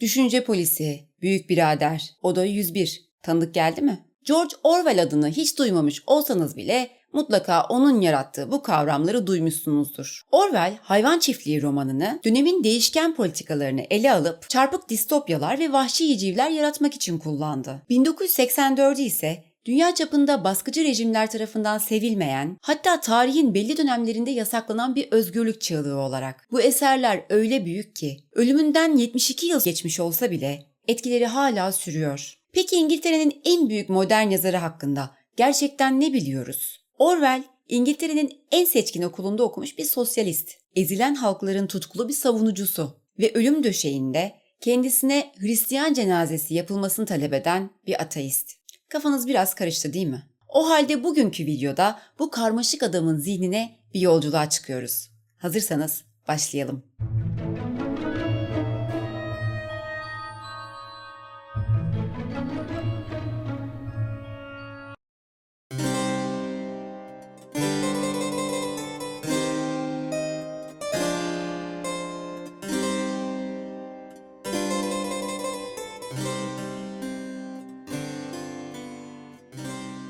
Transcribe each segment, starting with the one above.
Düşünce Polisi, Büyük Birader, Oda 101. Tanıdık geldi mi? George Orwell adını hiç duymamış olsanız bile mutlaka onun yarattığı bu kavramları duymuşsunuzdur. Orwell, Hayvan Çiftliği romanını dönemin değişken politikalarını ele alıp çarpık distopyalar ve vahşi civler yaratmak için kullandı. 1984'ü ise dünya çapında baskıcı rejimler tarafından sevilmeyen, hatta tarihin belli dönemlerinde yasaklanan bir özgürlük çığlığı olarak. Bu eserler öyle büyük ki, ölümünden 72 yıl geçmiş olsa bile etkileri hala sürüyor. Peki İngiltere'nin en büyük modern yazarı hakkında gerçekten ne biliyoruz? Orwell, İngiltere'nin en seçkin okulunda okumuş bir sosyalist, ezilen halkların tutkulu bir savunucusu ve ölüm döşeğinde kendisine Hristiyan cenazesi yapılmasını talep eden bir ateist. Kafanız biraz karıştı değil mi? O halde bugünkü videoda bu karmaşık adamın zihnine bir yolculuğa çıkıyoruz. Hazırsanız başlayalım.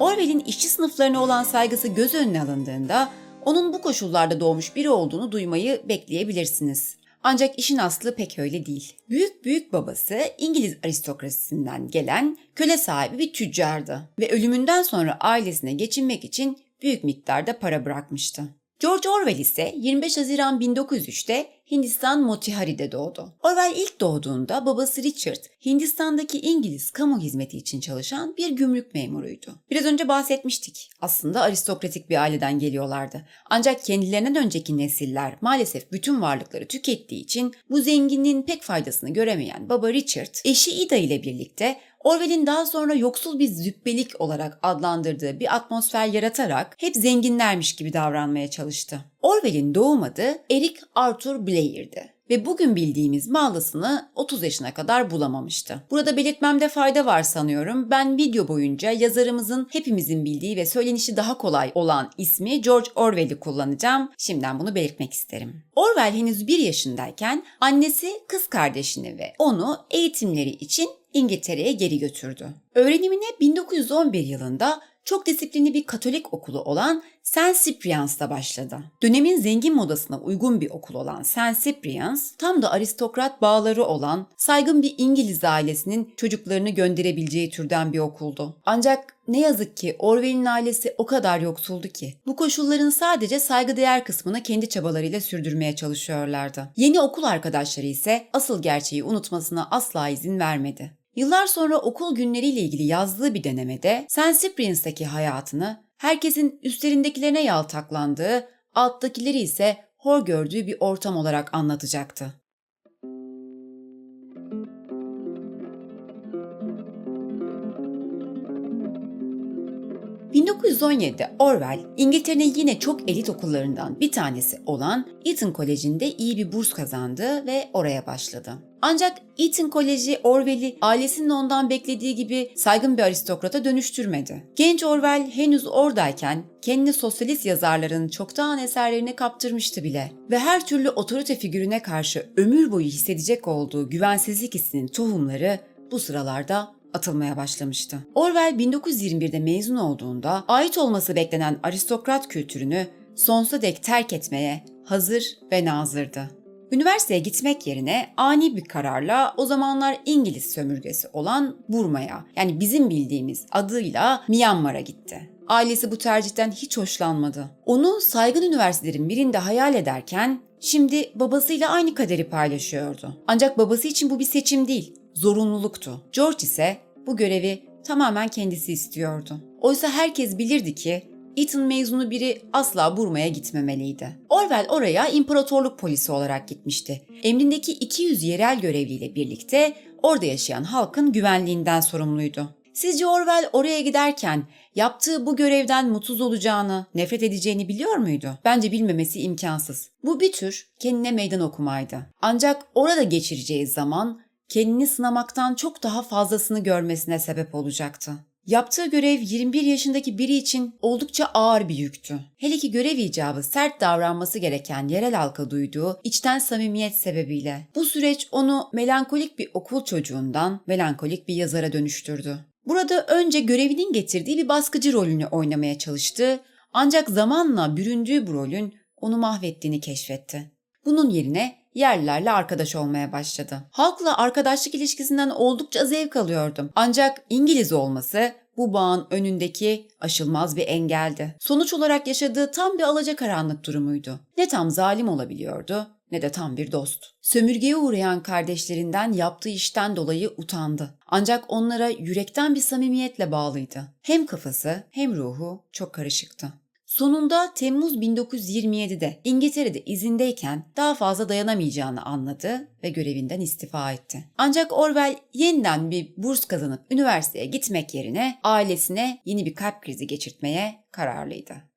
Orwell'in işçi sınıflarına olan saygısı göz önüne alındığında onun bu koşullarda doğmuş biri olduğunu duymayı bekleyebilirsiniz. Ancak işin aslı pek öyle değil. Büyük büyük babası İngiliz aristokrasisinden gelen köle sahibi bir tüccardı ve ölümünden sonra ailesine geçinmek için büyük miktarda para bırakmıştı. George Orwell ise 25 Haziran 1903'te Hindistan Motihari'de doğdu. Orwell ilk doğduğunda babası Richard, Hindistan'daki İngiliz kamu hizmeti için çalışan bir gümrük memuruydu. Biraz önce bahsetmiştik. Aslında aristokratik bir aileden geliyorlardı. Ancak kendilerinden önceki nesiller maalesef bütün varlıkları tükettiği için bu zenginliğin pek faydasını göremeyen baba Richard, eşi Ida ile birlikte Orwell'in daha sonra yoksul bir züppelik olarak adlandırdığı bir atmosfer yaratarak hep zenginlermiş gibi davranmaya çalıştı. Orwell'in doğum adı Eric Arthur Blair'di ve bugün bildiğimiz mağlasını 30 yaşına kadar bulamamıştı. Burada belirtmemde fayda var sanıyorum. Ben video boyunca yazarımızın hepimizin bildiği ve söylenişi daha kolay olan ismi George Orwell'i kullanacağım. Şimdiden bunu belirtmek isterim. Orwell henüz 1 yaşındayken annesi kız kardeşini ve onu eğitimleri için İngiltere'ye geri götürdü. Öğrenimine 1911 yılında çok disiplinli bir Katolik okulu olan St. Cyprian's'ta başladı. Dönemin zengin modasına uygun bir okul olan St. Cyprian's, tam da aristokrat bağları olan saygın bir İngiliz ailesinin çocuklarını gönderebileceği türden bir okuldu. Ancak ne yazık ki Orwell'in ailesi o kadar yoksuldu ki bu koşulların sadece saygıdeğer kısmını kendi çabalarıyla sürdürmeye çalışıyorlardı. Yeni okul arkadaşları ise asıl gerçeği unutmasına asla izin vermedi. Yıllar sonra okul günleriyle ilgili yazdığı bir denemede St. Cyprian's'taki hayatını herkesin üstlerindekilerine yaltaklandığı, alttakileri ise hor gördüğü bir ortam olarak anlatacaktı. ...1917'de Orwell, İngiltere'nin yine çok elit okullarından bir tanesi olan Eton Koleji'nde iyi bir burs kazandı ve oraya başladı. Ancak Eton Koleji Orwell'i ailesinin ondan beklediği gibi saygın bir aristokrata dönüştürmedi. Genç Orwell henüz oradayken kendini sosyalist yazarların çoktan eserlerine kaptırmıştı bile ve her türlü otorite figürüne karşı ömür boyu hissedecek olduğu güvensizlik hissinin tohumları bu sıralarda atılmaya başlamıştı. Orwell 1921'de mezun olduğunda ait olması beklenen aristokrat kültürünü sonsuza dek terk etmeye hazır ve nazırdı. Üniversiteye gitmek yerine ani bir kararla o zamanlar İngiliz sömürgesi olan Burma'ya yani bizim bildiğimiz adıyla Myanmar'a gitti. Ailesi bu tercihten hiç hoşlanmadı. Onu saygın üniversitelerin birinde hayal ederken şimdi babasıyla aynı kaderi paylaşıyordu. Ancak babası için bu bir seçim değil, zorunluluktu. George ise bu görevi tamamen kendisi istiyordu. Oysa herkes bilirdi ki Eton mezunu biri asla Burma'ya gitmemeliydi. Orwell oraya imparatorluk polisi olarak gitmişti. Emrindeki 200 yerel görevliyle birlikte orada yaşayan halkın güvenliğinden sorumluydu. Sizce Orwell oraya giderken yaptığı bu görevden mutsuz olacağını, nefret edeceğini biliyor muydu? Bence bilmemesi imkansız. Bu bir tür kendine meydan okumaydı. Ancak orada geçireceği zaman kendini sınamaktan çok daha fazlasını görmesine sebep olacaktı. Yaptığı görev 21 yaşındaki biri için oldukça ağır bir yüktü. Hele ki görev icabı sert davranması gereken yerel halka duyduğu içten samimiyet sebebiyle. Bu süreç onu melankolik bir okul çocuğundan melankolik bir yazara dönüştürdü. Burada önce görevinin getirdiği bir baskıcı rolünü oynamaya çalıştı ancak zamanla büründüğü bu rolün onu mahvettiğini keşfetti. Bunun yerine yerlilerle arkadaş olmaya başladı. Halkla arkadaşlık ilişkisinden oldukça zevk alıyordum. Ancak İngiliz olması bu bağın önündeki aşılmaz bir engeldi. Sonuç olarak yaşadığı tam bir alacakaranlık durumuydu. Ne tam zalim olabiliyordu ne de tam bir dost. Sömürgeye uğrayan kardeşlerinden yaptığı işten dolayı utandı. Ancak onlara yürekten bir samimiyetle bağlıydı. Hem kafası hem ruhu çok karışıktı. Sonunda Temmuz 1927'de İngiltere'de izindeyken daha fazla dayanamayacağını anladı ve görevinden istifa etti. Ancak Orwell yeniden bir burs kazanıp üniversiteye gitmek yerine ailesine yeni bir kalp krizi geçirtmeye kararlıydı.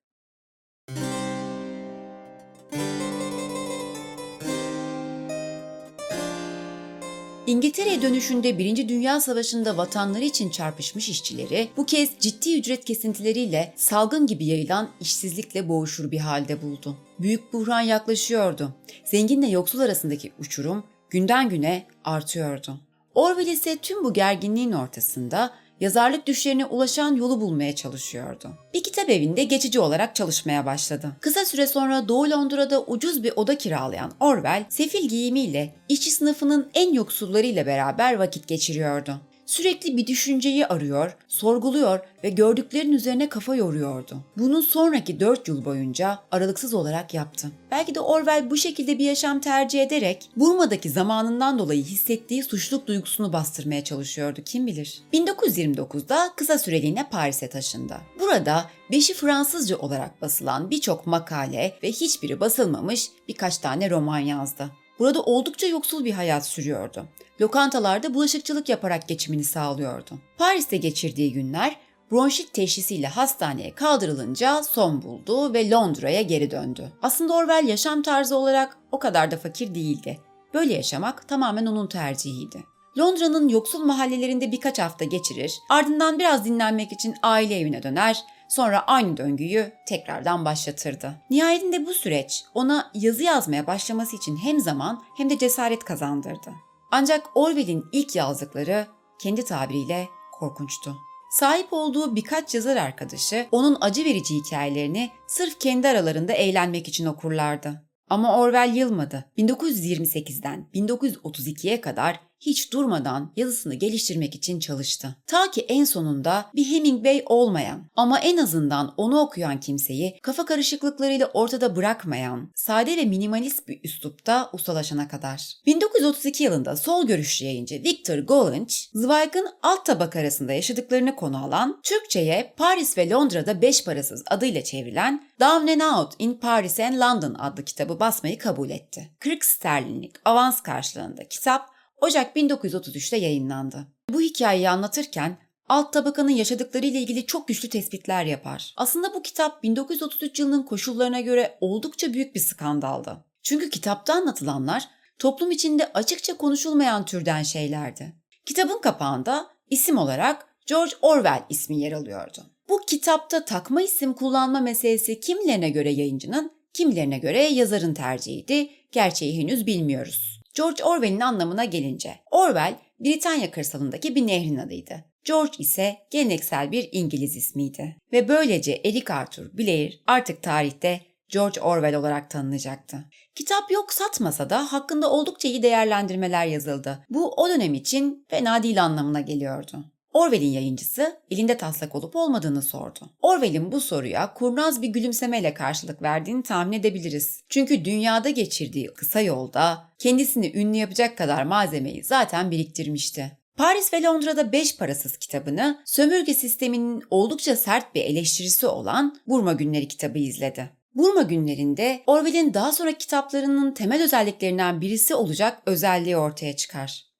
İngiltere'ye dönüşünde Birinci Dünya Savaşı'nda vatanları için çarpışmış işçileri bu kez ciddi ücret kesintileriyle salgın gibi yayılan işsizlikle boğuşur bir halde buldu. Büyük buhran yaklaşıyordu. Zenginle yoksul arasındaki uçurum günden güne artıyordu. Orwell ise tüm bu gerginliğin ortasında yazarlık düşlerine ulaşan yolu bulmaya çalışıyordu. Bir kitap evinde geçici olarak çalışmaya başladı. Kısa süre sonra Doğu Londra'da ucuz bir oda kiralayan Orwell, sefil giyimiyle işçi sınıfının en yoksullarıyla beraber vakit geçiriyordu. Sürekli bir düşünceyi arıyor, sorguluyor ve gördüklerin üzerine kafa yoruyordu. Bunu sonraki 4 yıl boyunca aralıksız olarak yaptı. Belki de Orwell bu şekilde bir yaşam tercih ederek Burma'daki zamanından dolayı hissettiği suçluluk duygusunu bastırmaya çalışıyordu kim bilir. 1929'da kısa süreliğine Paris'e taşındı. Burada beşi Fransızca olarak basılan birçok makale ve hiçbiri basılmamış birkaç tane roman yazdı. Burada oldukça yoksul bir hayat sürüyordu. Lokantalarda bulaşıkçılık yaparak geçimini sağlıyordu. Paris'te geçirdiği günler bronşit teşhisiyle hastaneye kaldırılınca son buldu ve Londra'ya geri döndü. Aslında Orwell yaşam tarzı olarak o kadar da fakir değildi. Böyle yaşamak tamamen onun tercihiydi. Londra'nın yoksul mahallelerinde birkaç hafta geçirir, ardından biraz dinlenmek için aile evine döner, sonra aynı döngüyü tekrardan başlatırdı. Nihayetinde bu süreç ona yazı yazmaya başlaması için hem zaman hem de cesaret kazandırdı. Ancak Orwell'in ilk yazdıkları kendi tabiriyle korkunçtu. Sahip olduğu birkaç yazar arkadaşı onun acı verici hikayelerini sırf kendi aralarında eğlenmek için okurlardı. Ama Orwell yılmadı. 1928'den 1932'ye kadar hiç durmadan yazısını geliştirmek için çalıştı. Ta ki en sonunda bir Hemingway olmayan ama en azından onu okuyan kimseyi kafa karışıklıklarıyla ortada bırakmayan, sade ve minimalist bir üslupta ustalaşana kadar. 1932 yılında sol görüşlü yayıncı Victor Gollancz, Zweig'ın alt tabaka arasında yaşadıklarını konu alan, Türkçe'ye Paris ve Londra'da beş parasız adıyla çevrilen Down and Out in Paris and London adlı kitabı basmayı kabul etti. 40 sterlinlik avans karşılığında kitap Ocak 1933'te yayınlandı. Bu hikayeyi anlatırken alt tabakanın yaşadıklarıyla ilgili çok güçlü tespitler yapar. Aslında bu kitap 1933 yılının koşullarına göre oldukça büyük bir skandaldı. Çünkü kitapta anlatılanlar toplum içinde açıkça konuşulmayan türden şeylerdi. Kitabın kapağında isim olarak George Orwell ismi yer alıyordu. Bu kitapta takma isim kullanma meselesi kimilerine göre yayıncının, kimilerine göre yazarın tercihiydi. Gerçeği henüz bilmiyoruz. George Orwell'in anlamına gelince, Orwell Britanya kırsalındaki bir nehrin adıydı. George ise geleneksel bir İngiliz ismiydi. Ve böylece Eric Arthur Blair artık tarihte George Orwell olarak tanınacaktı. Kitap yok satmasa da hakkında oldukça iyi değerlendirmeler yazıldı. Bu o dönem için fena değil anlamına geliyordu. Orwell'in yayıncısı elinde taslak olup olmadığını sordu. Orwell'in bu soruya kurnaz bir gülümsemeyle karşılık verdiğini tahmin edebiliriz. Çünkü dünyada geçirdiği kısa yolda kendisini ünlü yapacak kadar malzemeyi zaten biriktirmişti. Paris ve Londra'da Beş Parasız kitabını sömürge sisteminin oldukça sert bir eleştirisi olan Burma Günleri kitabı izledi. Burma günlerinde Orwell'in daha sonra kitaplarının temel özelliklerinden birisi olacak özelliği ortaya çıkar.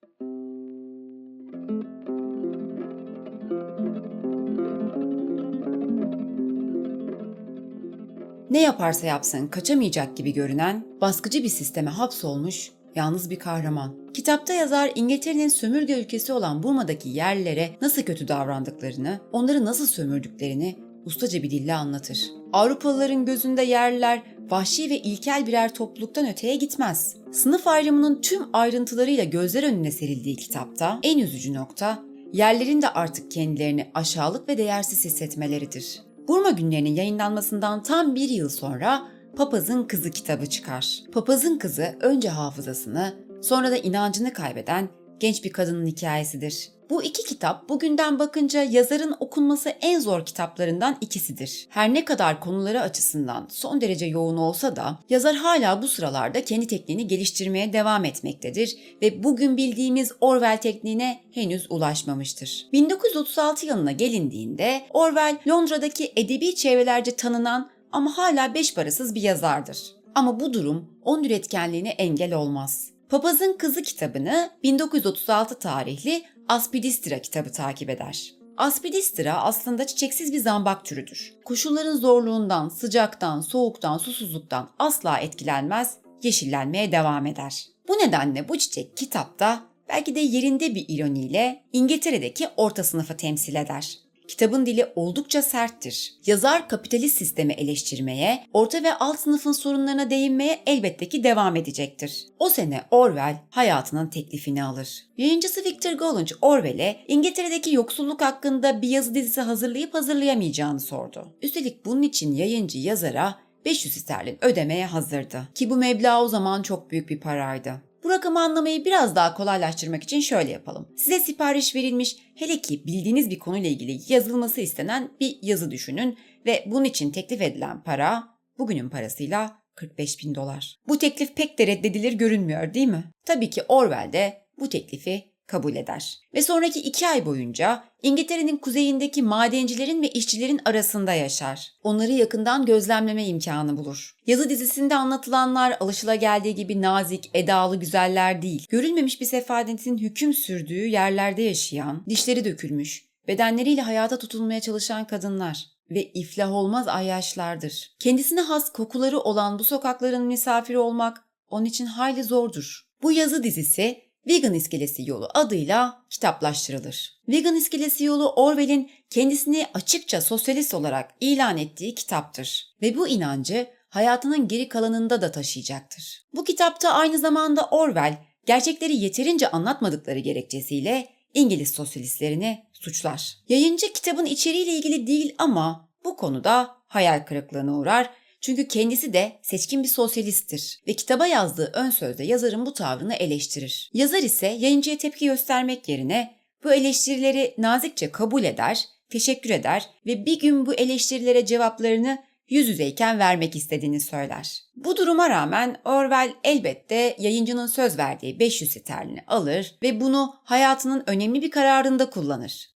Ne yaparsa yapsın kaçamayacak gibi görünen baskıcı bir sisteme hapsolmuş yalnız bir kahraman. Kitapta yazar İngiltere'nin sömürge ülkesi olan Burma'daki yerlilere nasıl kötü davrandıklarını, onları nasıl sömürdüklerini ustaca bir dille anlatır. Avrupalıların gözünde yerliler vahşi ve ilkel birer topluluktan öteye gitmez. Sınıf ayrımının tüm ayrıntılarıyla gözler önüne serildiği kitapta en üzücü nokta yerlerin de artık kendilerini aşağılık ve değersiz hissetmeleridir. Burma günlerinin yayınlanmasından tam bir yıl sonra Papazın Kızı kitabı çıkar. Papazın Kızı önce hafızasını sonra da inancını kaybeden genç bir kadının hikayesidir. Bu iki kitap bugünden bakınca yazarın okunması en zor kitaplarından ikisidir. Her ne kadar konuları açısından son derece yoğun olsa da yazar hala bu sıralarda kendi tekniğini geliştirmeye devam etmektedir ve bugün bildiğimiz Orwell tekniğine henüz ulaşmamıştır. 1936 yılına gelindiğinde Orwell Londra'daki edebi çevrelerce tanınan ama hala beş parasız bir yazardır. Ama bu durum onun üretkenliğine engel olmaz. Papazın Kızı kitabını 1936 tarihli Aspidistra kitabı takip eder. Aspidistra aslında çiçeksiz bir zambak türüdür. Koşulların zorluğundan, sıcaktan, soğuktan, susuzluktan asla etkilenmez, yeşillenmeye devam eder. Bu nedenle bu çiçek kitapta belki de yerinde bir ironiyle İngiltere'deki orta sınıfı temsil eder. Kitabın dili oldukça serttir. Yazar kapitalist sistemi eleştirmeye, orta ve alt sınıfın sorunlarına değinmeye elbette ki devam edecektir. O sene Orwell hayatının teklifini alır. Yayıncısı Victor Gollancz Orwell'e İngiltere'deki yoksulluk hakkında bir yazı dizisi hazırlayıp hazırlayamayacağını sordu. Üstelik bunun için yayıncı yazara 500 sterlin ödemeye hazırdı. Ki bu meblağ o zaman çok büyük bir paraydı. Bu rakamı anlamayı biraz daha kolaylaştırmak için şöyle yapalım. Size sipariş verilmiş hele ki bildiğiniz bir konuyla ilgili yazılması istenen bir yazı düşünün ve bunun için teklif edilen para bugünün parasıyla 45 bin dolar. Bu teklif pek de reddedilir görünmüyor değil mi? Tabii ki Orwell de bu teklifi kabul eder. Ve sonraki iki ay boyunca İngiltere'nin kuzeyindeki madencilerin ve işçilerin arasında yaşar. Onları yakından gözlemleme imkanı bulur. Yazı dizisinde anlatılanlar alışılageldiği gibi nazik, edalı güzeller değil. Görülmemiş bir sefadetin hüküm sürdüğü yerlerde yaşayan, dişleri dökülmüş, bedenleriyle hayata tutulmaya çalışan kadınlar ve iflah olmaz ayyaşlardır. Kendisine has kokuları olan bu sokakların misafiri olmak onun için hayli zordur. Bu yazı dizisi Vegan İskelesi Yolu adıyla kitaplaştırılır. Vegan İskelesi Yolu Orwell'in kendisini açıkça sosyalist olarak ilan ettiği kitaptır ve bu inancı hayatının geri kalanında da taşıyacaktır. Bu kitapta aynı zamanda Orwell gerçekleri yeterince anlatmadıkları gerekçesiyle İngiliz sosyalistlerini suçlar. Yayıncı kitabın içeriğiyle ilgili değil ama bu konuda hayal kırıklığına uğrar çünkü kendisi de seçkin bir sosyalisttir ve kitaba yazdığı ön sözde yazarın bu tavrını eleştirir. Yazar ise yayıncıya tepki göstermek yerine bu eleştirileri nazikçe kabul eder, teşekkür eder ve bir gün bu eleştirilere cevaplarını yüz yüzeyken vermek istediğini söyler. Bu duruma rağmen Orwell elbette yayıncının söz verdiği 500 sterlini alır ve bunu hayatının önemli bir kararında kullanır.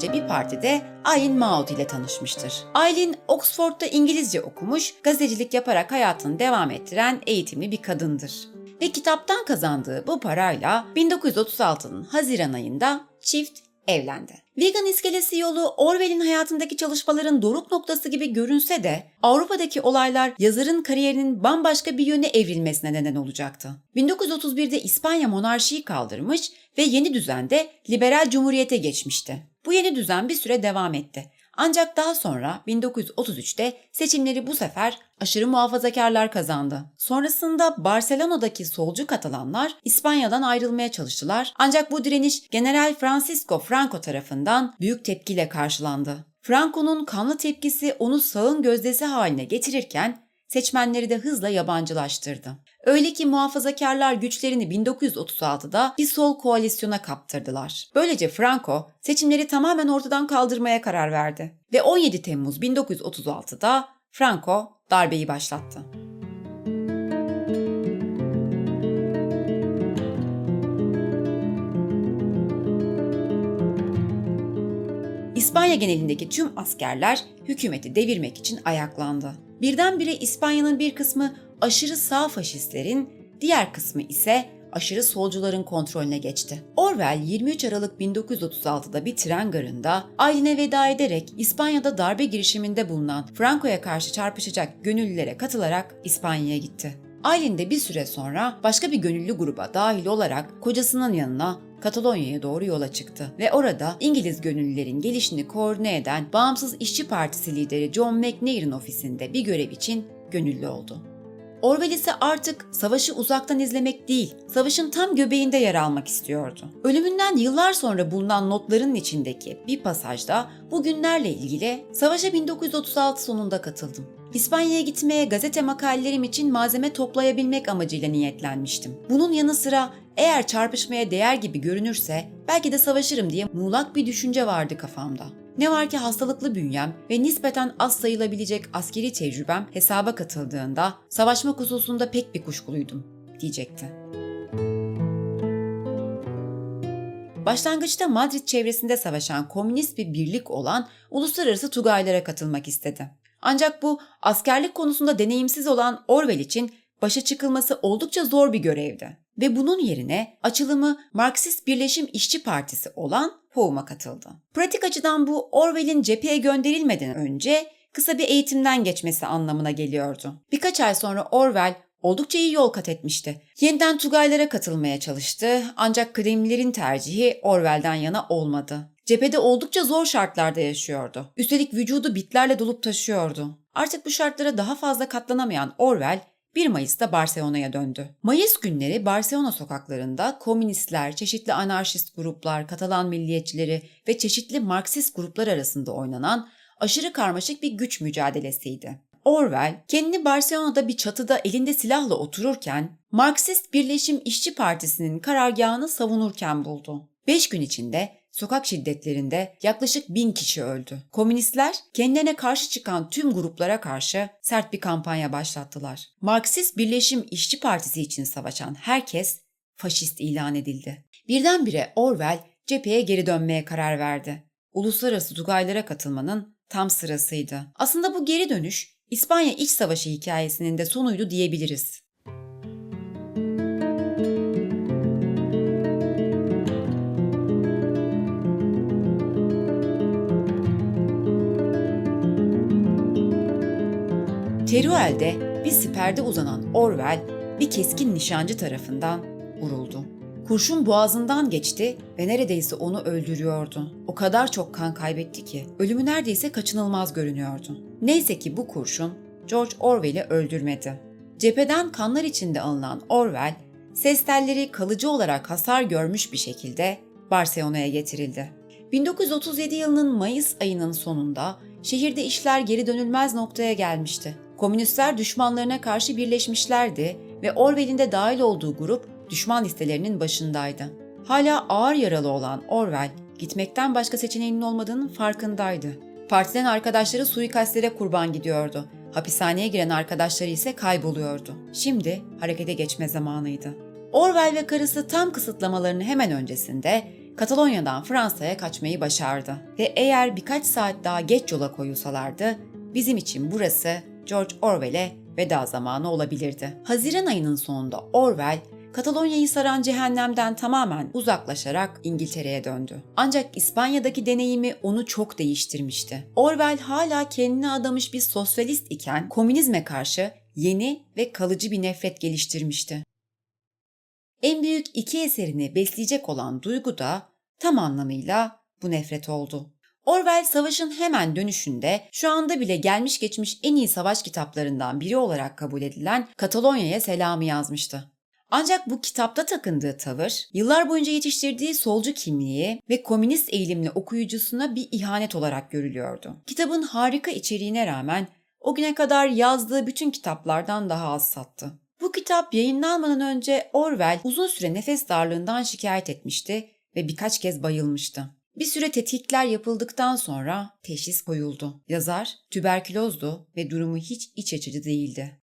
Önce bir partide Aylin Maud ile tanışmıştır. Aylin, Oxford'da İngilizce okumuş, gazetecilik yaparak hayatını devam ettiren eğitimli bir kadındır. Ve kitaptan kazandığı bu parayla 1936'nın Haziran ayında çift evlendi. Vegan iskelesi yolu Orwell'in hayatındaki çalışmaların doruk noktası gibi görünse de Avrupa'daki olaylar yazarın kariyerinin bambaşka bir yöne evrilmesine neden olacaktı. 1931'de İspanya monarşiyi kaldırmış ve yeni düzende liberal cumhuriyete geçmişti. Bu yeni düzen bir süre devam etti. Ancak daha sonra 1933'te seçimleri bu sefer aşırı muhafazakarlar kazandı. Sonrasında Barcelona'daki solcu Katalanlar İspanya'dan ayrılmaya çalıştılar. Ancak bu direniş General Francisco Franco tarafından büyük tepkiyle karşılandı. Franco'nun kanlı tepkisi onu sağın gözdesi haline getirirken seçmenleri de hızla yabancılaştırdı. Öyle ki muhafazakarlar güçlerini 1936'da bir sol koalisyona kaptırdılar. Böylece Franco seçimleri tamamen ortadan kaldırmaya karar verdi ve 17 Temmuz 1936'da Franco darbeyi başlattı. İspanya genelindeki tüm askerler hükümeti devirmek için ayaklandı. Birdenbire İspanya'nın bir kısmı aşırı sağ faşistlerin, diğer kısmı ise aşırı solcuların kontrolüne geçti. Orwell 23 Aralık 1936'da bir tren garında ailine veda ederek İspanya'da darbe girişiminde bulunan Franco'ya karşı çarpışacak gönüllülere katılarak İspanya'ya gitti. Aylin de bir süre sonra başka bir gönüllü gruba dahil olarak kocasının yanına Katalonya'ya doğru yola çıktı ve orada İngiliz gönüllülerin gelişini koordine eden Bağımsız İşçi Partisi lideri John McNair'in ofisinde bir görev için gönüllü oldu. Orwell ise artık savaşı uzaktan izlemek değil, savaşın tam göbeğinde yer almak istiyordu. Ölümünden yıllar sonra bulunan notların içindeki bir pasajda bu günlerle ilgili savaşa 1936 sonunda katıldım. İspanya'ya gitmeye gazete makalelerim için malzeme toplayabilmek amacıyla niyetlenmiştim. Bunun yanı sıra eğer çarpışmaya değer gibi görünürse belki de savaşırım diye muğlak bir düşünce vardı kafamda. Ne var ki hastalıklı bünyem ve nispeten az sayılabilecek askeri tecrübem hesaba katıldığında savaşmak hususunda pek bir kuşkuluydum diyecekti. Başlangıçta Madrid çevresinde savaşan komünist bir birlik olan uluslararası tugaylara katılmak istedi. Ancak bu askerlik konusunda deneyimsiz olan Orwell için başa çıkılması oldukça zor bir görevdi. Ve bunun yerine açılımı Marksist Birleşim İşçi Partisi olan POUM'a katıldı. Pratik açıdan bu Orwell'in cepheye gönderilmeden önce kısa bir eğitimden geçmesi anlamına geliyordu. Birkaç ay sonra Orwell oldukça iyi yol kat etmişti. Yeniden Tugaylara katılmaya çalıştı ancak Kremlilerin tercihi Orwell'den yana olmadı. Cephede oldukça zor şartlarda yaşıyordu. Üstelik vücudu bitlerle dolup taşıyordu. Artık bu şartlara daha fazla katlanamayan Orwell 1 Mayıs'ta Barcelona'ya döndü. Mayıs günleri Barcelona sokaklarında komünistler, çeşitli anarşist gruplar, Katalan milliyetçileri ve çeşitli Marksist gruplar arasında oynanan aşırı karmaşık bir güç mücadelesiydi. Orwell kendini Barcelona'da bir çatıda elinde silahla otururken Marksist Birleşim İşçi Partisi'nin karargahını savunurken buldu. Beş gün içinde sokak şiddetlerinde yaklaşık bin kişi öldü. Komünistler kendilerine karşı çıkan tüm gruplara karşı sert bir kampanya başlattılar. Marksist Birleşim İşçi Partisi için savaşan herkes faşist ilan edildi. Birdenbire Orwell cepheye geri dönmeye karar verdi. Uluslararası tugaylara katılmanın tam sırasıydı. Aslında bu geri dönüş İspanya İç Savaşı hikayesinin de sonuydu diyebiliriz. Teruel'de bir siperde uzanan Orwell bir keskin nişancı tarafından vuruldu. Kurşun boğazından geçti ve neredeyse onu öldürüyordu. O kadar çok kan kaybetti ki ölümü neredeyse kaçınılmaz görünüyordu. Neyse ki bu kurşun George Orwell'i öldürmedi. Cepheden kanlar içinde alınan Orwell, ses telleri kalıcı olarak hasar görmüş bir şekilde Barcelona'ya getirildi. 1937 yılının Mayıs ayının sonunda şehirde işler geri dönülmez noktaya gelmişti. Komünistler düşmanlarına karşı birleşmişlerdi ve Orwell'in de dahil olduğu grup düşman listelerinin başındaydı. Hala ağır yaralı olan Orwell, gitmekten başka seçeneğinin olmadığının farkındaydı. Partiden arkadaşları suikastlere kurban gidiyordu. Hapishaneye giren arkadaşları ise kayboluyordu. Şimdi harekete geçme zamanıydı. Orwell ve karısı tam kısıtlamalarını hemen öncesinde Katalonya'dan Fransa'ya kaçmayı başardı. Ve eğer birkaç saat daha geç yola koyulsalardı, bizim için burası George Orwell'e veda zamanı olabilirdi. Haziran ayının sonunda Orwell, Katalonya'yı saran cehennemden tamamen uzaklaşarak İngiltere'ye döndü. Ancak İspanya'daki deneyimi onu çok değiştirmişti. Orwell hala kendine adamış bir sosyalist iken komünizme karşı yeni ve kalıcı bir nefret geliştirmişti. En büyük iki eserini besleyecek olan duygu da tam anlamıyla bu nefret oldu. Orwell savaşın hemen dönüşünde şu anda bile gelmiş geçmiş en iyi savaş kitaplarından biri olarak kabul edilen Katalonya'ya selamı yazmıştı. Ancak bu kitapta takındığı tavır, yıllar boyunca yetiştirdiği solcu kimliği ve komünist eğilimli okuyucusuna bir ihanet olarak görülüyordu. Kitabın harika içeriğine rağmen o güne kadar yazdığı bütün kitaplardan daha az sattı. Bu kitap yayınlanmadan önce Orwell uzun süre nefes darlığından şikayet etmişti ve birkaç kez bayılmıştı. Bir süre tetkikler yapıldıktan sonra teşhis koyuldu. Yazar tüberkülozdu ve durumu hiç iç açıcı değildi.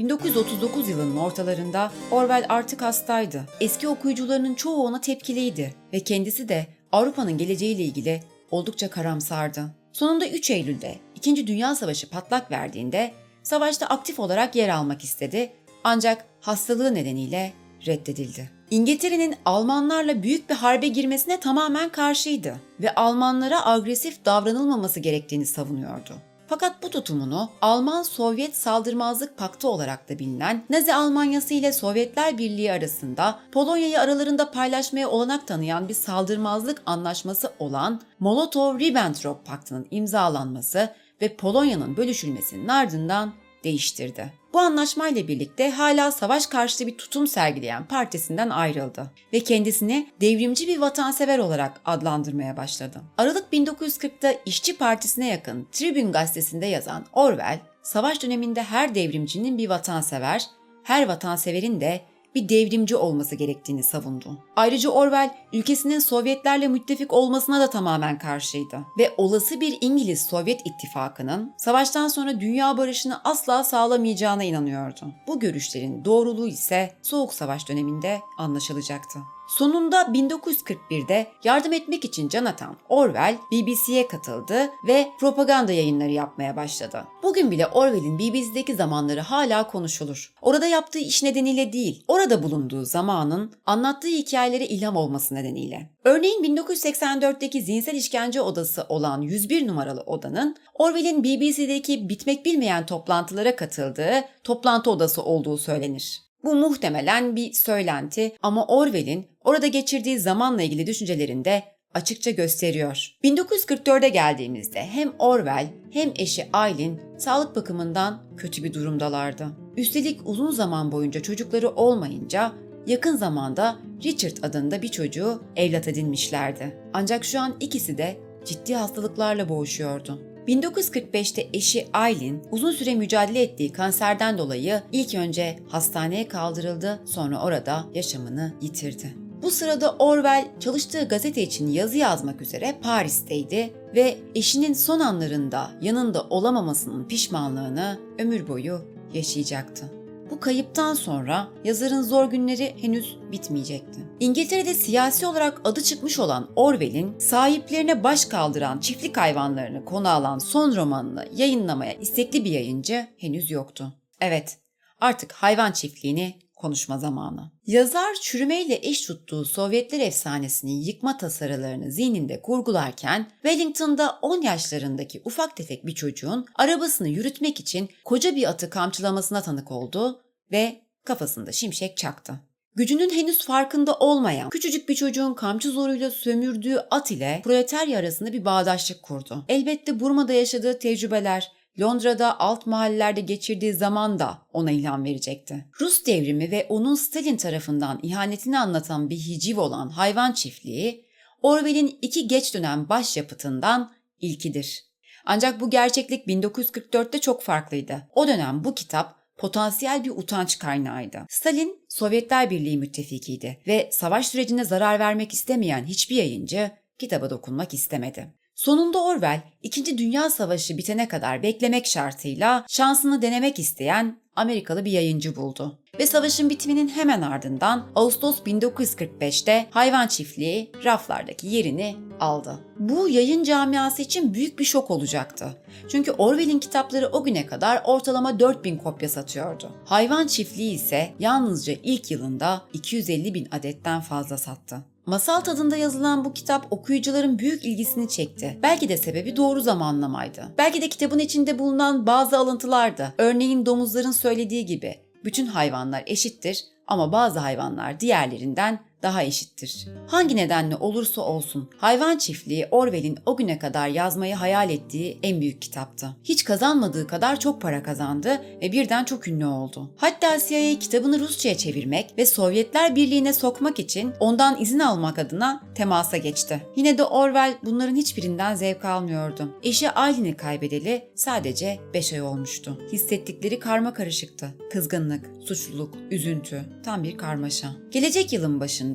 1939 yılının ortalarında Orwell artık hastaydı. Eski okuyucularının çoğu ona tepkiliydi ve kendisi de Avrupa'nın geleceğiyle ilgili oldukça karamsardı. Sonunda 3 Eylül'de 2. Dünya Savaşı patlak verdiğinde savaşta aktif olarak yer almak istedi ancak hastalığı nedeniyle reddedildi. İngiltere'nin Almanlarla büyük bir harbe girmesine tamamen karşıydı ve Almanlara agresif davranılmaması gerektiğini savunuyordu. Fakat bu tutumunu Alman-Sovyet saldırmazlık paktı olarak da bilinen Nazi Almanyası ile Sovyetler Birliği arasında Polonya'yı aralarında paylaşmaya olanak tanıyan bir saldırmazlık anlaşması olan Molotov-Ribbentrop paktının imzalanması ve Polonya'nın bölüşülmesinin ardından değiştirdi. Bu anlaşmayla birlikte hala savaş karşıtı bir tutum sergileyen partisinden ayrıldı ve kendisini devrimci bir vatansever olarak adlandırmaya başladı. Aralık 1940'ta İşçi Partisi'ne yakın Tribune gazetesinde yazan Orwell, savaş döneminde her devrimcinin bir vatansever, her vatanseverin de bir devrimci olması gerektiğini savundu. Ayrıca Orwell ülkesinin Sovyetlerle müttefik olmasına da tamamen karşıydı ve olası bir İngiliz-Sovyet ittifakının savaştan sonra dünya barışını asla sağlamayacağına inanıyordu. Bu görüşlerin doğruluğu ise Soğuk Savaş döneminde anlaşılacaktı. Sonunda 1941'de yardım etmek için Jonathan Orwell BBC'ye katıldı ve propaganda yayınları yapmaya başladı. Bugün bile Orwell'in BBC'deki zamanları hala konuşulur. Orada yaptığı iş nedeniyle değil, orada bulunduğu zamanın anlattığı hikayelere ilham olması nedeniyle. Örneğin 1984'teki zihinsel işkence odası olan 101 numaralı odanın Orwell'in BBC'deki bitmek bilmeyen toplantılara katıldığı toplantı odası olduğu söylenir. Bu muhtemelen bir söylenti ama Orwell'in orada geçirdiği zamanla ilgili düşüncelerinde açıkça gösteriyor. 1944'e geldiğimizde hem Orwell hem eşi Eileen sağlık bakımından kötü bir durumdalardı. Üstelik uzun zaman boyunca çocukları olmayınca yakın zamanda Richard adında bir çocuğu evlat edinmişlerdi. Ancak şu an ikisi de ciddi hastalıklarla boğuşuyordu. 1945'te eşi Eileen uzun süre mücadele ettiği kanserden dolayı ilk önce hastaneye kaldırıldı, sonra orada yaşamını yitirdi. Bu sırada Orwell çalıştığı gazete için yazı yazmak üzere Paris'teydi ve eşinin son anlarında yanında olamamasının pişmanlığını ömür boyu yaşayacaktı. Bu kayıptan sonra yazarın zor günleri henüz bitmeyecekti. İngiltere'de siyasi olarak adı çıkmış olan Orwell'in sahiplerine baş kaldıran çiftlik hayvanlarını konu alan son romanını yayınlamaya istekli bir yayıncı henüz yoktu. Evet, artık hayvan çiftliğini konuşma zamanı. Yazar çürümeyle eş tuttuğu Sovyetler efsanesinin yıkma tasarılarını zihninde kurgularken Wellington'da 10 yaşlarındaki ufak tefek bir çocuğun arabasını yürütmek için koca bir atı kamçılamasına tanık oldu ve kafasında şimşek çaktı. Gücünün henüz farkında olmayan küçücük bir çocuğun kamçı zoruyla sömürdüğü at ile proletarya arasında bir bağdaşlık kurdu. Elbette Burma'da yaşadığı tecrübeler, Londra'da alt mahallelerde geçirdiği zaman da ona ilham verecekti. Rus devrimi ve onun Stalin tarafından ihanetini anlatan bir hiciv olan hayvan çiftliği, Orwell'in iki geç dönem başyapıtından ilkidir. Ancak bu gerçeklik 1944'te çok farklıydı. O dönem bu kitap potansiyel bir utanç kaynağıydı. Stalin, Sovyetler Birliği müttefikiydi ve savaş sürecine zarar vermek istemeyen hiçbir yayıncı kitaba dokunmak istemedi. Sonunda Orwell, İkinci Dünya Savaşı bitene kadar beklemek şartıyla şansını denemek isteyen Amerikalı bir yayıncı buldu. Ve savaşın bitiminin hemen ardından Ağustos 1945'te hayvan çiftliği raflardaki yerini aldı. Bu yayın camiası için büyük bir şok olacaktı. Çünkü Orwell'in kitapları o güne kadar ortalama 4000 kopya satıyordu. Hayvan çiftliği ise yalnızca ilk yılında 250 bin adetten fazla sattı. Masal tadında yazılan bu kitap okuyucuların büyük ilgisini çekti. Belki de sebebi doğru zamanlamaydı. Belki de kitabın içinde bulunan bazı alıntılardı. Örneğin domuzların söylediği gibi bütün hayvanlar eşittir ama bazı hayvanlar diğerlerinden daha eşittir. Hangi nedenle olursa olsun Hayvan Çiftliği Orwell'in o güne kadar yazmayı hayal ettiği en büyük kitaptı. Hiç kazanmadığı kadar çok para kazandı ve birden çok ünlü oldu. Hatta CIA kitabını Rusça'ya çevirmek ve Sovyetler Birliği'ne sokmak için ondan izin almak adına temasa geçti. Yine de Orwell bunların hiçbirinden zevk almıyordu. Eşi Aileen'i kaybedeli sadece 5 ay olmuştu. Hissettikleri karma karışıktı. Kızgınlık, suçluluk, üzüntü, tam bir karmaşa. Gelecek yılın başında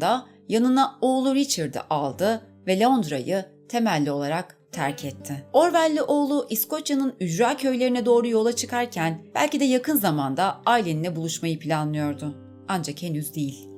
yanına oğlu Richard'ı aldı ve Londra'yı temelli olarak terk etti. Orwell'li oğlu İskoçya'nın ücra köylerine doğru yola çıkarken belki de yakın zamanda ailenle buluşmayı planlıyordu. Ancak henüz değil.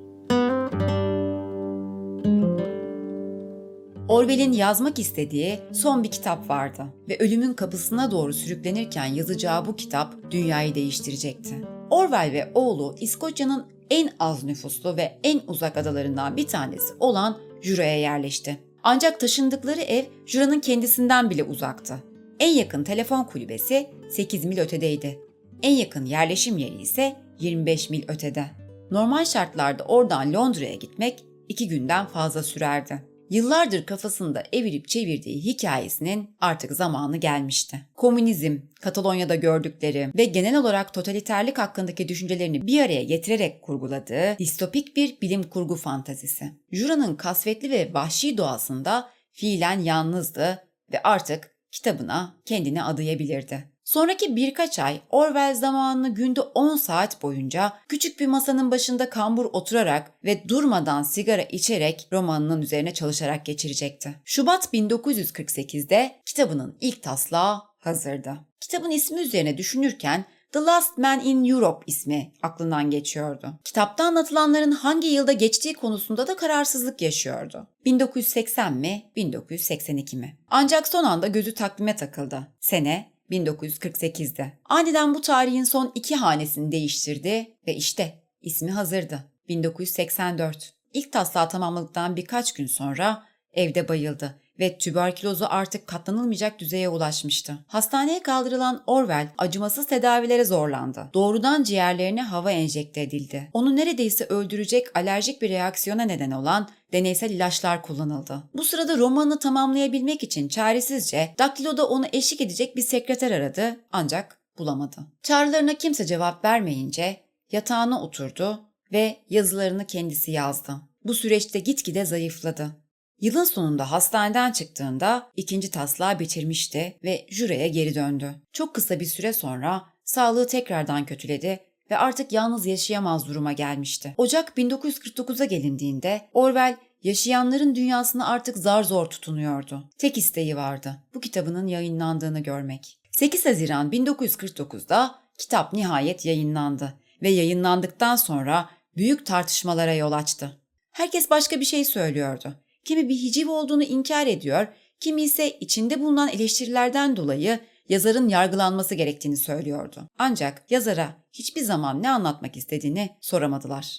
Orwell'in yazmak istediği son bir kitap vardı ve ölümün kapısına doğru sürüklenirken yazacağı bu kitap dünyayı değiştirecekti. Orwell ve oğlu İskoçya'nın en az nüfuslu ve en uzak adalarından bir tanesi olan Jura'ya yerleşti. Ancak taşındıkları ev Jura'nın kendisinden bile uzaktı. En yakın telefon kulübesi 8 mil ötedeydi. En yakın yerleşim yeri ise 25 mil ötede. Normal şartlarda oradan Londra'ya gitmek iki günden fazla sürerdi. Yıllardır kafasında evirip çevirdiği hikayesinin artık zamanı gelmişti. Komünizm, Katalonya'da gördükleri ve genel olarak totaliterlik hakkındaki düşüncelerini bir araya getirerek kurguladığı distopik bir bilim kurgu fantazisi. Jura'nın kasvetli ve vahşi doğasında fiilen yalnızdı ve artık kitabına kendini adayabilirdi. Sonraki birkaç ay Orwell zamanını günde 10 saat boyunca küçük bir masanın başında kambur oturarak ve durmadan sigara içerek romanının üzerine çalışarak geçirecekti. Şubat 1948'de kitabının ilk taslağı hazırdı. Kitabın ismi üzerine düşünürken The Last Man in Europe ismi aklından geçiyordu. Kitapta anlatılanların hangi yılda geçtiği konusunda da kararsızlık yaşıyordu. 1980 mi, 1982 mi? Ancak son anda gözü takvime takıldı. Sene 1948'de. Aniden bu tarihin son iki hanesini değiştirdi ve işte ismi hazırdı. 1984. İlk taslağı tamamladıktan birkaç gün sonra evde bayıldı ve tüberkülozu artık katlanılmayacak düzeye ulaşmıştı. Hastaneye kaldırılan Orwell acımasız tedavilere zorlandı. Doğrudan ciğerlerine hava enjekte edildi. Onu neredeyse öldürecek alerjik bir reaksiyona neden olan deneysel ilaçlar kullanıldı. Bu sırada romanını tamamlayabilmek için çaresizce Daktilo'da onu eşlik edecek bir sekreter aradı ancak bulamadı. Çağrılarına kimse cevap vermeyince yatağına oturdu ve yazılarını kendisi yazdı. Bu süreçte gitgide zayıfladı. Yılın sonunda hastaneden çıktığında ikinci taslağı bitirmişti ve jüreye geri döndü. Çok kısa bir süre sonra sağlığı tekrardan kötüledi ve artık yalnız yaşayamaz duruma gelmişti. Ocak 1949'a gelindiğinde Orwell yaşayanların dünyasına artık zar zor tutunuyordu. Tek isteği vardı. Bu kitabının yayınlandığını görmek. 8 Haziran 1949'da kitap nihayet yayınlandı ve yayınlandıktan sonra büyük tartışmalara yol açtı. Herkes başka bir şey söylüyordu. Kimi bir hiciv olduğunu inkar ediyor, kimi ise içinde bulunan eleştirilerden dolayı yazarın yargılanması gerektiğini söylüyordu. Ancak yazara hiçbir zaman ne anlatmak istediğini soramadılar.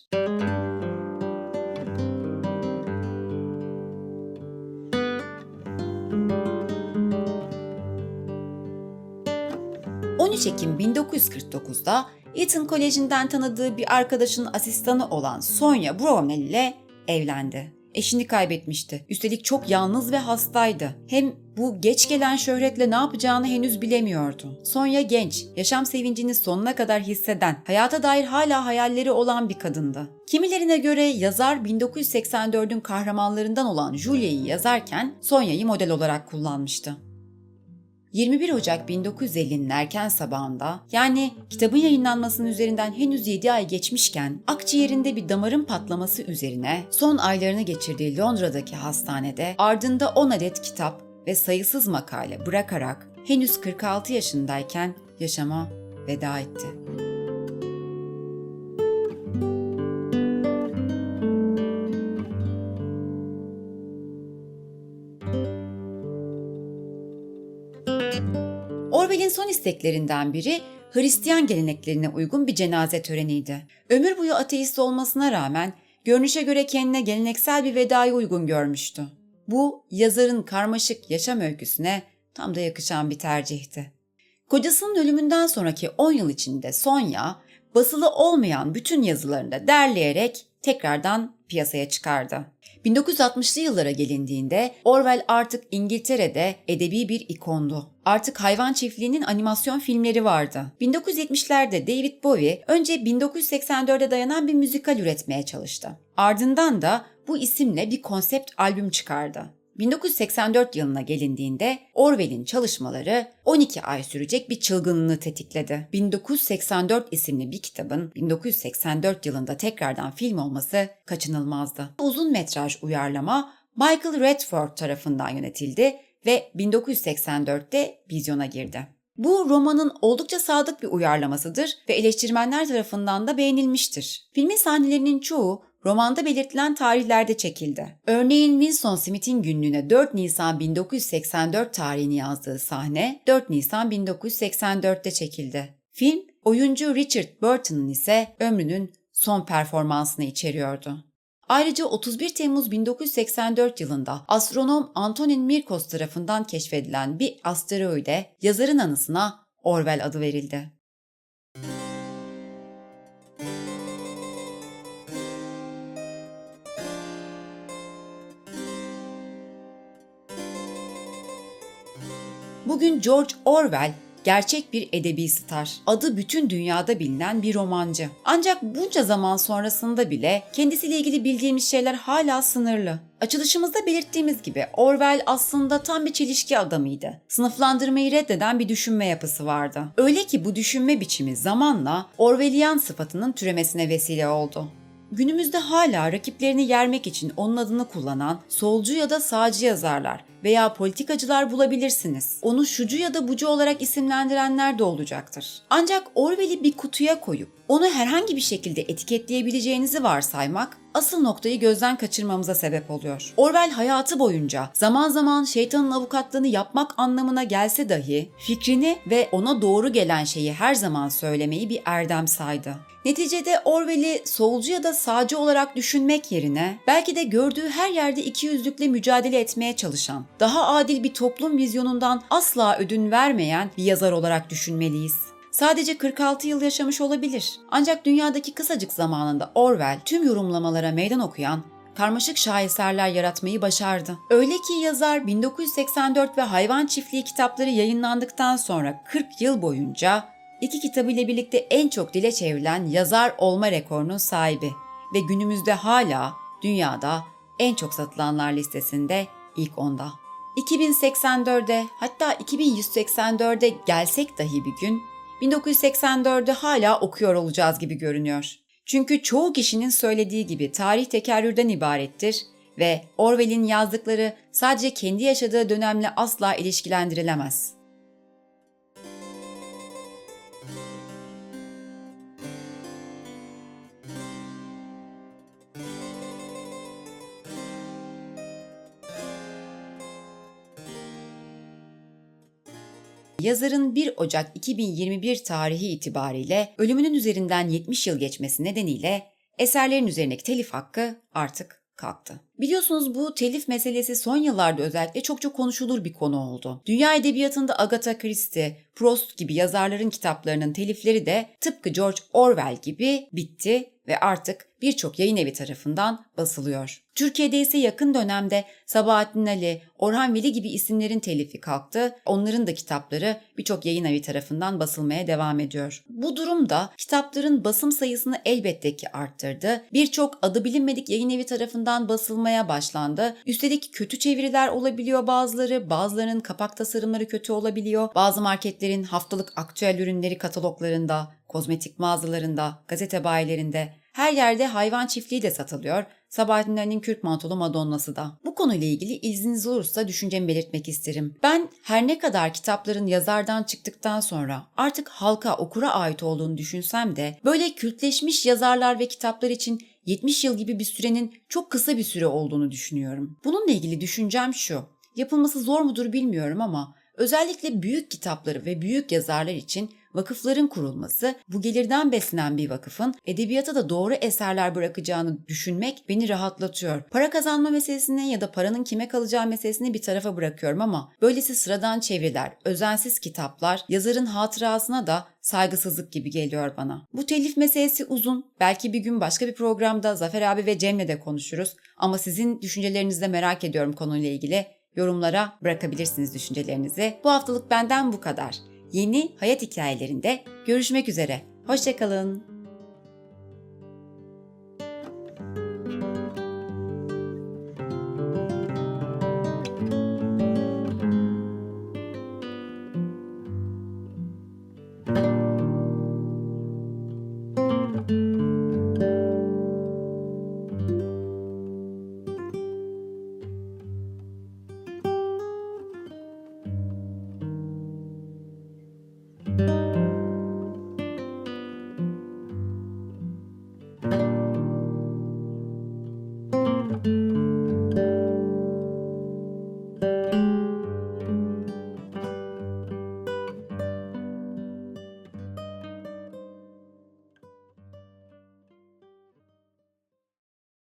13 Ekim 1949'da Eton Koleji'nden tanıdığı bir arkadaşının asistanı olan Sonya Brownell ile evlendi. Eşini kaybetmişti. Üstelik çok yalnız ve hastaydı. Hem bu geç gelen şöhretle ne yapacağını henüz bilemiyordu. Sonya genç, yaşam sevincini sonuna kadar hisseden, hayata dair hala hayalleri olan bir kadındı. Kimilerine göre yazar 1984'ün kahramanlarından olan Julia'yı yazarken Sonya'yı model olarak kullanmıştı. 21 Ocak 1950'nin erken sabahında yani kitabın yayınlanmasının üzerinden henüz 7 ay geçmişken akciğerinde bir damarın patlaması üzerine son aylarını geçirdiği Londra'daki hastanede ardında 10 adet kitap ve sayısız makale bırakarak henüz 46 yaşındayken yaşama veda etti. Orwell'in son isteklerinden biri Hristiyan geleneklerine uygun bir cenaze töreniydi. Ömür boyu ateist olmasına rağmen görünüşe göre kendine geleneksel bir vedayı uygun görmüştü. Bu yazarın karmaşık yaşam öyküsüne tam da yakışan bir tercihti. Kocasının ölümünden sonraki 10 yıl içinde Sonya, basılı olmayan bütün yazılarını da derleyerek tekrardan piyasaya çıkardı. 1960'lı yıllara gelindiğinde Orwell artık İngiltere'de edebi bir ikondu. Artık hayvan çiftliğinin animasyon filmleri vardı. 1970'lerde David Bowie önce 1984'e dayanan bir müzikal üretmeye çalıştı. Ardından da bu isimle bir konsept albüm çıkardı. 1984 yılına gelindiğinde Orwell'in çalışmaları 12 ay sürecek bir çılgınlığı tetikledi. 1984 isimli bir kitabın 1984 yılında tekrardan film olması kaçınılmazdı. Uzun metraj uyarlama Michael Redford tarafından yönetildi ve 1984'te vizyona girdi. Bu romanın oldukça sadık bir uyarlamasıdır ve eleştirmenler tarafından da beğenilmiştir. Filmin sahnelerinin çoğu romanda belirtilen tarihlerde çekildi. Örneğin Winston Smith'in günlüğüne 4 Nisan 1984 tarihini yazdığı sahne 4 Nisan 1984'te çekildi. Film, oyuncu Richard Burton'ın ise ömrünün son performansını içeriyordu. Ayrıca 31 Temmuz 1984 yılında astronom Antonin Mirkos tarafından keşfedilen bir asteroide yazarın anısına Orwell adı verildi. Bugün George Orwell gerçek bir edebi star. Adı bütün dünyada bilinen bir romancı. Ancak bunca zaman sonrasında bile kendisiyle ilgili bildiğimiz şeyler hala sınırlı. Açılışımızda belirttiğimiz gibi Orwell aslında tam bir çelişki adamıydı. Sınıflandırmayı reddeden bir düşünme yapısı vardı. Öyle ki bu düşünme biçimi zamanla Orwellian sıfatının türemesine vesile oldu. Günümüzde hala rakiplerini yermek için onun adını kullanan solcu ya da sağcı yazarlar veya politikacılar bulabilirsiniz. Onu şucu ya da bucu olarak isimlendirenler de olacaktır. Ancak Orwell'i bir kutuya koyup onu herhangi bir şekilde etiketleyebileceğinizi varsaymak asıl noktayı gözden kaçırmamıza sebep oluyor. Orwell hayatı boyunca zaman zaman şeytanın avukatlığını yapmak anlamına gelse dahi fikrini ve ona doğru gelen şeyi her zaman söylemeyi bir erdem saydı. Neticede Orwell'i solcu ya da sağcı olarak düşünmek yerine belki de gördüğü her yerde iki yüzlükle mücadele etmeye çalışan, daha adil bir toplum vizyonundan asla ödün vermeyen bir yazar olarak düşünmeliyiz. Sadece 46 yıl yaşamış olabilir. Ancak dünyadaki kısacık zamanında Orwell tüm yorumlamalara meydan okuyan karmaşık şaheserler yaratmayı başardı. Öyle ki yazar 1984 ve Hayvan Çiftliği kitapları yayınlandıktan sonra 40 yıl boyunca iki kitabıyla birlikte en çok dile çevrilen yazar olma rekorunun sahibi ve günümüzde hala dünyada en çok satılanlar listesinde ilk onda. 2084'e hatta 2184'e gelsek dahi bir gün 1984'ü hala okuyor olacağız gibi görünüyor. Çünkü çoğu kişinin söylediği gibi tarih tekerrürden ibarettir ve Orwell'in yazdıkları sadece kendi yaşadığı dönemle asla ilişkilendirilemez. Yazarın 1 Ocak 2021 tarihi itibariyle ölümünün üzerinden 70 yıl geçmesi nedeniyle eserlerin üzerindeki telif hakkı artık kalktı. Biliyorsunuz bu telif meselesi son yıllarda özellikle çok çok konuşulur bir konu oldu. Dünya edebiyatında Agatha Christie, Proust gibi yazarların kitaplarının telifleri de tıpkı George Orwell gibi bitti ve artık birçok yayın evi tarafından basılıyor. Türkiye'de ise yakın dönemde Sabahattin Ali, Orhan Veli gibi isimlerin telifi kalktı. Onların da kitapları birçok yayın evi tarafından basılmaya devam ediyor. Bu durum da kitapların basım sayısını elbette ki arttırdı. Birçok adı bilinmedik yayın evi tarafından basılmaya başlandı. Üstelik kötü çeviriler olabiliyor bazıları, bazılarının kapak tasarımları kötü olabiliyor. Bazı marketlerin haftalık aktüel ürünleri kataloglarında, kozmetik mağazalarında, gazete bayilerinde, her yerde hayvan çiftliği de satılıyor. Sabahattin Ali'nin Kürt mantolu Madonna'sı da. Bu konuyla ilgili izniniz olursa düşüncemi belirtmek isterim. Ben her ne kadar kitapların yazardan çıktıktan sonra artık halka, okura ait olduğunu düşünsem de böyle kültleşmiş yazarlar ve kitaplar için 70 yıl gibi bir sürenin çok kısa bir süre olduğunu düşünüyorum. Bununla ilgili düşüncem şu. Yapılması zor mudur bilmiyorum ama özellikle büyük kitapları ve büyük yazarlar için vakıfların kurulması, bu gelirden beslenen bir vakıfın edebiyata da doğru eserler bırakacağını düşünmek beni rahatlatıyor. Para kazanma meselesini ya da paranın kime kalacağı meselesini bir tarafa bırakıyorum ama böylesi sıradan çeviriler, özensiz kitaplar, yazarın hatırasına da saygısızlık gibi geliyor bana. Bu telif meselesi uzun. Belki bir gün başka bir programda Zafer abi ve Cem'le de konuşuruz. Ama sizin düşüncelerinizi de merak ediyorum konuyla ilgili. Yorumlara bırakabilirsiniz düşüncelerinizi. Bu haftalık benden bu kadar. Yeni hayat hikayelerinde görüşmek üzere. Hoşçakalın.